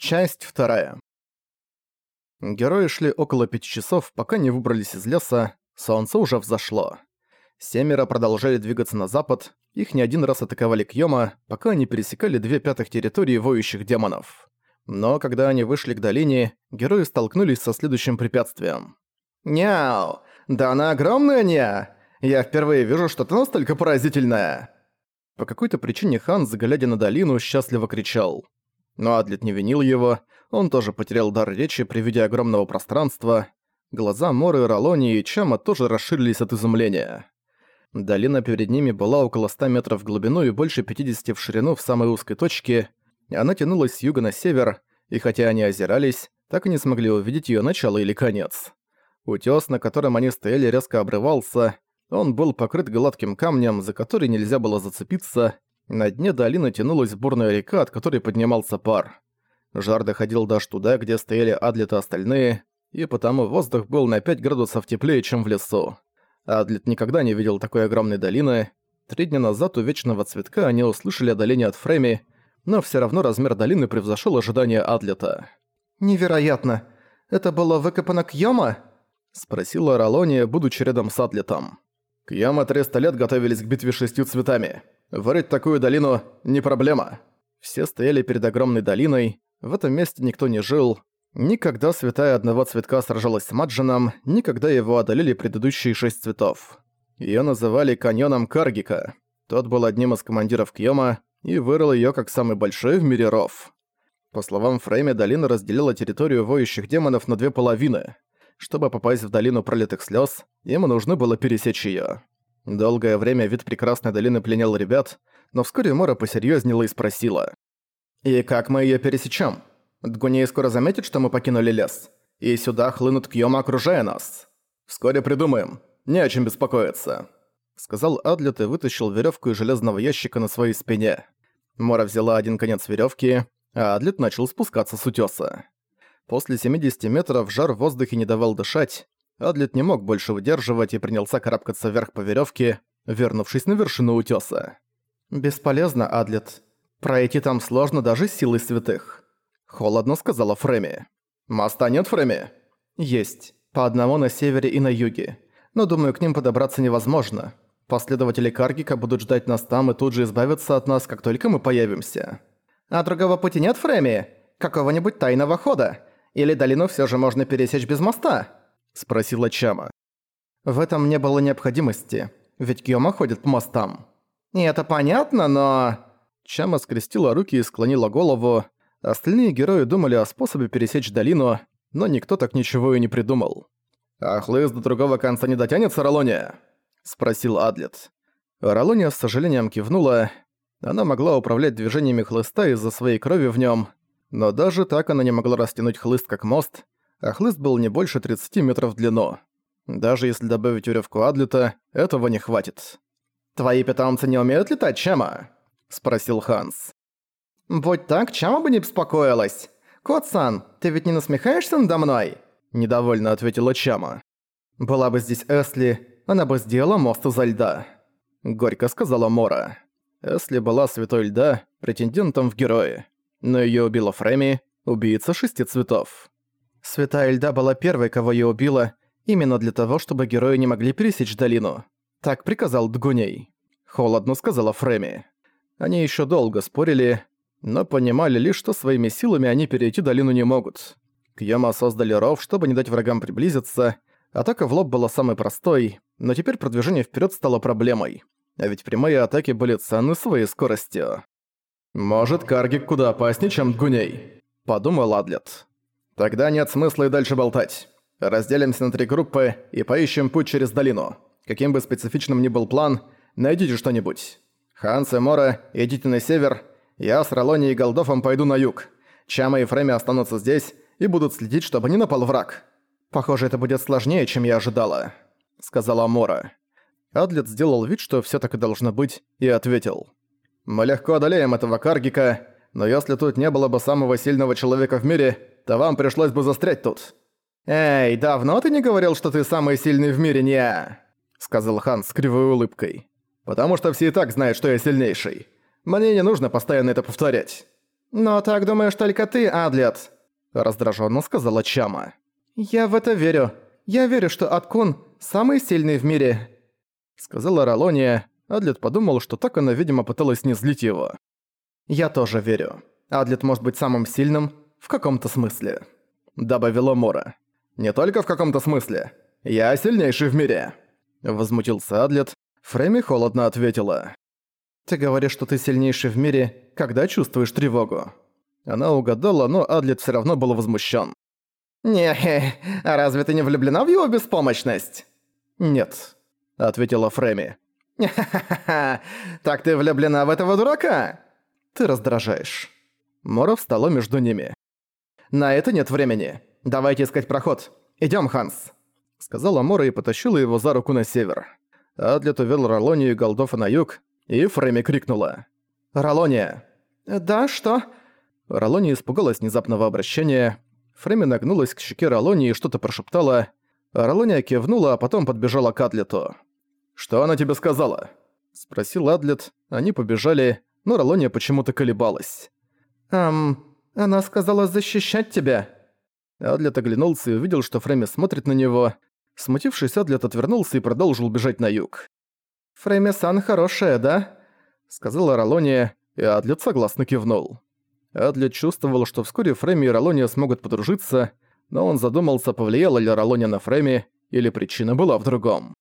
Часть вторая. Герои шли около пяти часов, пока не выбрались из леса, солнце уже взошло. Семеро продолжали двигаться на запад, их не один раз атаковали Кьёма, пока они пересекали две пятых территории воющих демонов. Но когда они вышли к долине, герои столкнулись со следующим препятствием. «Няу! Да она огромная, ня! Я впервые вижу что-то настолько поразительное!» По какой-то причине Ханс, глядя на долину, счастливо кричал. Но Адлет не винил его, он тоже потерял дар речи при виде огромного пространства. Глаза Моры, Ролони и Чама тоже расширились от изумления. Долина перед ними была около 100 метров в глубину и больше 50 в ширину в самой узкой точке. Она тянулась с юга на север, и хотя они озирались, так и не смогли увидеть ее начало или конец. Утёс, на котором они стояли, резко обрывался. Он был покрыт гладким камнем, за который нельзя было зацепиться, на дне долины тянулась бурная река, от которой поднимался пар. Жар доходил даже туда, где стояли Адлет и остальные, и потому воздух был на 5 градусов теплее, чем в лесу. Адлет никогда не видел такой огромной долины. Три дня назад у Вечного Цветка они услышали о долине от Фрейми, но все равно размер долины превзошел ожидания Адлета. «Невероятно! Это было выкопано Кьёма?» — спросила Ролония, будучи рядом с Адлетом. «Кьёма 300 лет готовились к битве шестью цветами. Вырыть такую долину – не проблема. Все стояли перед огромной долиной, в этом месте никто не жил. Никогда святая одного цветка сражалась с Маджином, никогда его одолели предыдущие шесть цветов. Её называли каньоном Каргика. Тот был одним из командиров Кьёма и вырыл её как самый большой в мире ров. По словам Фрейме, долина разделила территорию воющих демонов на две половины. Чтобы попасть в долину пролитых слёз, им нужно было пересечь её. Долгое время вид прекрасной долины пленял ребят, но вскоре Мора посерьезнела и спросила. «И как мы ее пересечем? Дгуней скоро заметит, что мы покинули лес, и сюда хлынут Кьёма, окружая нас. Вскоре придумаем, не о чем беспокоиться», — сказал Адлет и вытащил веревку из железного ящика на своей спине. Мора взяла один конец веревки, а Адлет начал спускаться с утёса. После 70 метров жар в воздухе не давал дышать, Адлет не мог больше выдерживать и принялся карабкаться вверх по веревке, вернувшись на вершину утёса. «Бесполезно, Адлет. Пройти там сложно даже с силой святых», — холодно сказала Фреми. «Моста нет, Фреми?» «Есть. По одному на севере и на юге. Но думаю, к ним подобраться невозможно. Последователи Каргика будут ждать нас там и тут же избавиться от нас, как только мы появимся». «А другого пути нет, Фреми? Какого-нибудь тайного хода? Или долину всё же можно пересечь без моста?» Спросила Чама. В этом не было необходимости, ведь Кьёма ходит по мостам. И это понятно, но... Чама скрестила руки и склонила голову. Остальные герои думали о способе пересечь долину, но никто так ничего и не придумал. «А хлыст до другого конца не дотянется, Ролония?» – спросил Адлет. Ролония с сожалением кивнула. Она могла управлять движениями хлыста из-за своей крови в нем, но даже так она не могла растянуть хлыст как мост, а хлыст был не больше 30 метров в длину. Даже если добавить веревку Адлета, этого не хватит. «Твои питомцы не умеют летать, Чама?» – спросил Ханс. «Будь так, Чама бы не беспокоилась. Кот-сан, ты ведь не насмехаешься надо мной?» – недовольно ответила Чама. «Была бы здесь Эсли, она бы сделала мост изо льда», – горько сказала Мора. Эсли была святой льда, претендентом в герои. Но её убила Фреми, убийца шести цветов. Святая Льда была первой, кого я убила, именно для того, чтобы герои не могли пересечь долину. Так приказал Дгуней. Холодно сказала Фреми. Они еще долго спорили, но понимали лишь, что своими силами они перейти долину не могут. Кьяма создали ров, чтобы не дать врагам приблизиться. Атака в лоб была самой простой, но теперь продвижение вперед стало проблемой. А ведь прямые атаки были ценны своей скоростью. «Может, Каргик куда опаснее, чем Дгуней?» – подумал Адлет. Тогда нет смысла и дальше болтать. Разделимся на три группы и поищем путь через долину. Каким бы специфичным ни был план, найдите что-нибудь. Ханс и Мора, идите на север. Я с Ролони и Голдофом пойду на юг. Чама и Фреми останутся здесь и будут следить, чтобы не напал враг. Похоже, это будет сложнее, чем я ожидала», — сказала Мора. Адлет сделал вид, что всё так и должно быть, и ответил. «Мы легко одолеем этого Каргика, но если тут не было бы самого сильного человека в мире, то вам пришлось бы застрять тут». «Эй, давно ты не говорил, что ты самый сильный в мире, не?» Сказал Хан с кривой улыбкой. «Потому что все и так знают, что я сильнейший. Мне не нужно постоянно это повторять». «Но так думаешь только ты, Адлет», — раздраженно сказала Чама. «Я в это верю. Я верю, что Аткун самый сильный в мире», — сказала Ролония. Адлет подумал, что так она, видимо, пыталась не злить его. «Я тоже верю. Адлет может быть самым сильным в каком-то смысле», — добавила Мора. «Не только в каком-то смысле. Я сильнейший в мире», — возмутился Адлет. Фрейми холодно ответила. «Ты говоришь, что ты сильнейший в мире, когда чувствуешь тревогу». Она угадала, но Адлет всё равно был возмущен. «Не, а разве ты не влюблена в его беспомощность?» «Нет», — ответила Фрейми. «Ха-ха-ха, так ты влюблена в этого дурака?» «Ты раздражаешь». Мора встала между ними. «На это нет времени. Давайте искать проход. Идём, Ханс», — сказала Мора и потащила его за руку на север. Адлет увел Ролонию и Голдофа на юг, и Фрейми крикнула. «Ролония!» «Да, что?» Ролония испугалась внезапного обращения. Фрейми нагнулась к щеке Ролонии и что-то прошептала. Ролония кивнула, а потом подбежала к Адлету. «Что она тебе сказала?» Спросил Адлет. Они побежали, но Ролония почему-то колебалась. «Эм, она сказала защищать тебя». Адлет оглянулся и увидел, что Фрейми смотрит на него. Смутившись, Адлет отвернулся и продолжил бежать на юг. «Фрейми-сан хорошая, да?» Сказала Ролония, и Адлет согласно кивнул. Адлет чувствовал, что вскоре Фрейми и Ролония смогут подружиться, но он задумался, повлияла ли Ролония на Фрейми, или причина была в другом.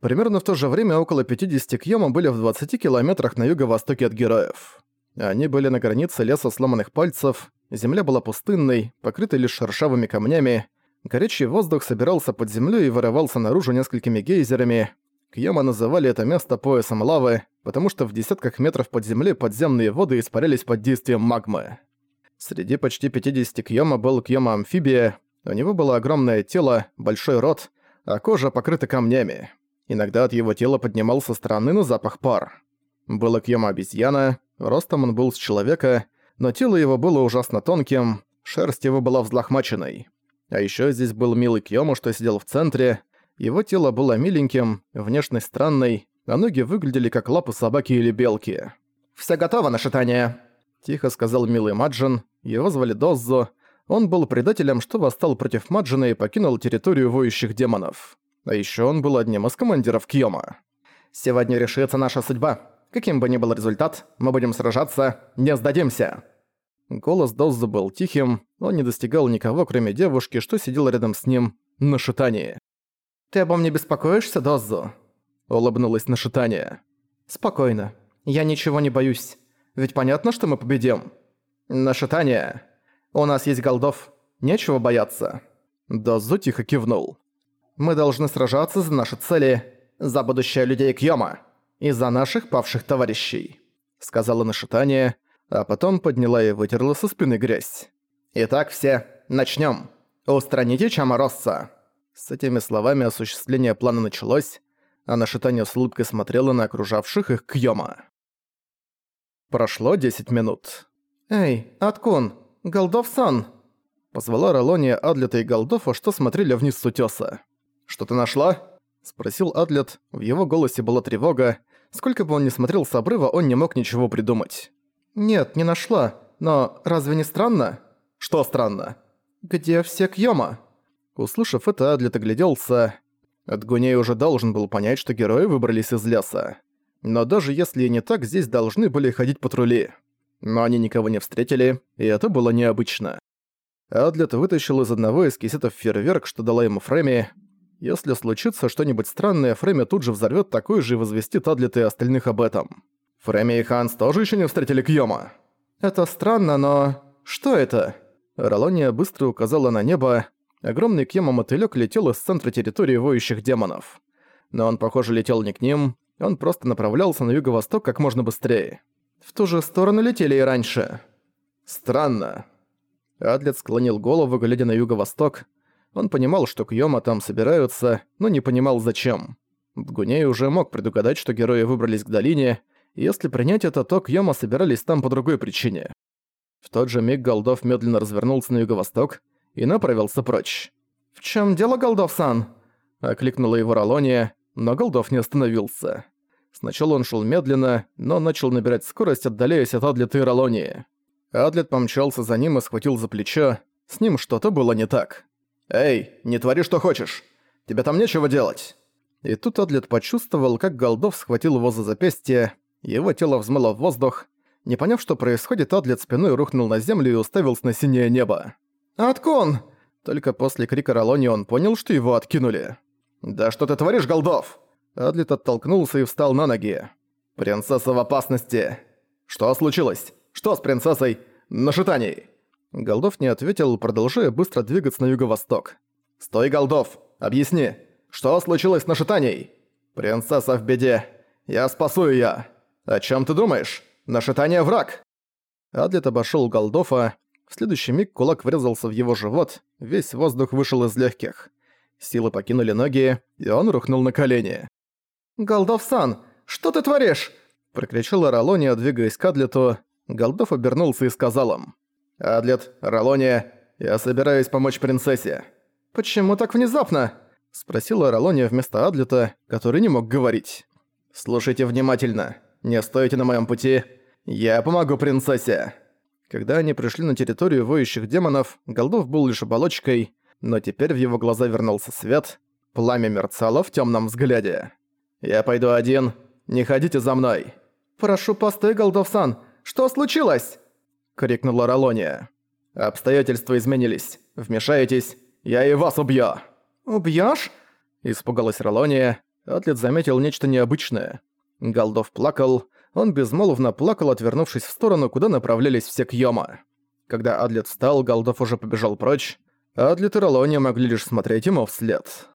Примерно в то же время около 50 Кьёма были в 20 километрах на юго-востоке от героев. Они были на границе леса сломанных пальцев, земля была пустынной, покрытой лишь шершавыми камнями, горячий воздух собирался под землей и вырывался наружу несколькими гейзерами, Кьяма называли это место поясом лавы, потому что в десятках метров под землей подземные воды испарялись под действием магмы. Среди почти 50 Кьяма был Кьяма-амфибия, у него было огромное тело, большой рот, а кожа покрыта камнями. Иногда от его тела поднимался странный, запах пар. Было Кьяма-обезьяна, ростом он был с человека, но тело его было ужасно тонким, шерсть его была взлохмаченной. А еще здесь был милый Кьяма, что сидел в центре, его тело было миленьким, внешность странной, а ноги выглядели как лапы собаки или белки. «Всё готово на шатание», — тихо сказал милый Маджин. Его звали Доззо. Он был предателем, что восстал против Маджина и покинул территорию воющих демонов. А ещё он был одним из командиров Кьёма. «Сегодня решится наша судьба. Каким бы ни был результат, мы будем сражаться, не сдадимся». Голос Доззо был тихим, он не достигал никого, кроме девушки, что сидела рядом с ним, на шитании. «Ты обо мне беспокоишься, Доззу?» Улыбнулась на шитание. «Спокойно. Я ничего не боюсь. Ведь понятно, что мы победим. На шитание. У нас есть голдов. Нечего бояться». Доззу тихо кивнул. «Мы должны сражаться за наши цели, за будущее людей Кьёма и за наших павших товарищей», сказала нашитание, а потом подняла и вытерла со спины грязь. «Итак, все, начнём. Устраните Чаморосса». С этими словами осуществление плана началось, а Нашитание с улыбкой смотрела на окружавших их Кьёма. Прошло 10 минут. «Эй, Аткун, Голдов-сан!» Позвала Ролония Адлета и Голдофа, что смотрели вниз с утёса. «Что ты нашла?» Спросил Адлет, в его голосе была тревога. Сколько бы он ни смотрел с обрыва, он не мог ничего придумать. «Нет, не нашла. Но разве не странно?» «Что странно?» «Где все Кьёма?» Услышав это, Адлет огляделся. Адгуней уже должен был понять, что герои выбрались из леса. Но даже если и не так, здесь должны были ходить патрули. Но они никого не встретили, и это было необычно. Адлет вытащил из одного из кисетов фейерверк, что дала ему Фрейми. Если случится что-нибудь странное, Фрейми тут же взорвет такой же и возвестит Адлета и остальных об этом. Фрейми и Ханс тоже еще не встретили Кьёма. Это странно, но... Что это? Ролония быстро указала на небо, Огромный кема-мотылёк летел из центра территории воющих демонов. Но он, похоже, летел не к ним, он просто направлялся на юго-восток как можно быстрее. В ту же сторону летели и раньше. Странно. Адлет склонил голову, глядя на юго-восток. Он понимал, что Кьёма там собираются, но не понимал зачем. Дгуней уже мог предугадать, что герои выбрались к долине, и если принять это, то Кьёма собирались там по другой причине. В тот же миг Голдов медленно развернулся на юго-восток и направился прочь. «В чем дело, Голдов-сан?» – окликнула его Ролония, но Голдов не остановился. Сначала он шел медленно, но начал набирать скорость, отдаляясь от Адлета и Ролонии. Адлет помчался за ним и схватил за плечо. С ним что-то было не так. «Эй, не твори, что хочешь! Тебе там нечего делать!» И тут Адлет почувствовал, как Голдов схватил его за запястье, его тело взмыло в воздух. Не поняв, что происходит, Адлет спиной рухнул на землю и уставился на синее небо. «Откон!» Только после крика Ролони он понял, что его откинули. «Да что ты творишь, Голдов?» Адлет оттолкнулся и встал на ноги. «Принцесса в опасности!» «Что случилось? Что с принцессой? На шитании?» Голдов не ответил, продолжая быстро двигаться на юго-восток. «Стой, Голдов! Объясни, что случилось с нашитанией?» «Принцесса в беде. Я спасу её. О чём ты думаешь? Нашитание враг!» Адлет обошёл Голдофа. В следующий миг кулак врезался в его живот, весь воздух вышел из легких. Силы покинули ноги, и он рухнул на колени. «Голдов-сан, что ты творишь?» Прокричала Ролония, двигаясь к Адлету. Голдов обернулся и сказал им. «Адлет, Ролония, я собираюсь помочь принцессе». «Почему так внезапно?» Спросила Ролония вместо Адлета, который не мог говорить. «Слушайте внимательно. Не стойте на моем пути. Я помогу принцессе». Когда они пришли на территорию воющих демонов, Голдов был лишь оболочкой, но теперь в его глаза вернулся свет, пламя мерцало в темном взгляде. «Я пойду один. Не ходите за мной». «Прошу, постой, Голдов-сан. Что случилось?» — крикнула Ролония. «Обстоятельства изменились. Вмешаетесь, я и вас убью!» «Убьёшь?» — испугалась Ролония. Атлет заметил нечто необычное. Голдов плакал. Он безмолвно плакал, отвернувшись в сторону, куда направлялись все Кьёма. Когда Адлет встал, Голдов уже побежал прочь. Адлет и Ролония могли лишь смотреть ему вслед.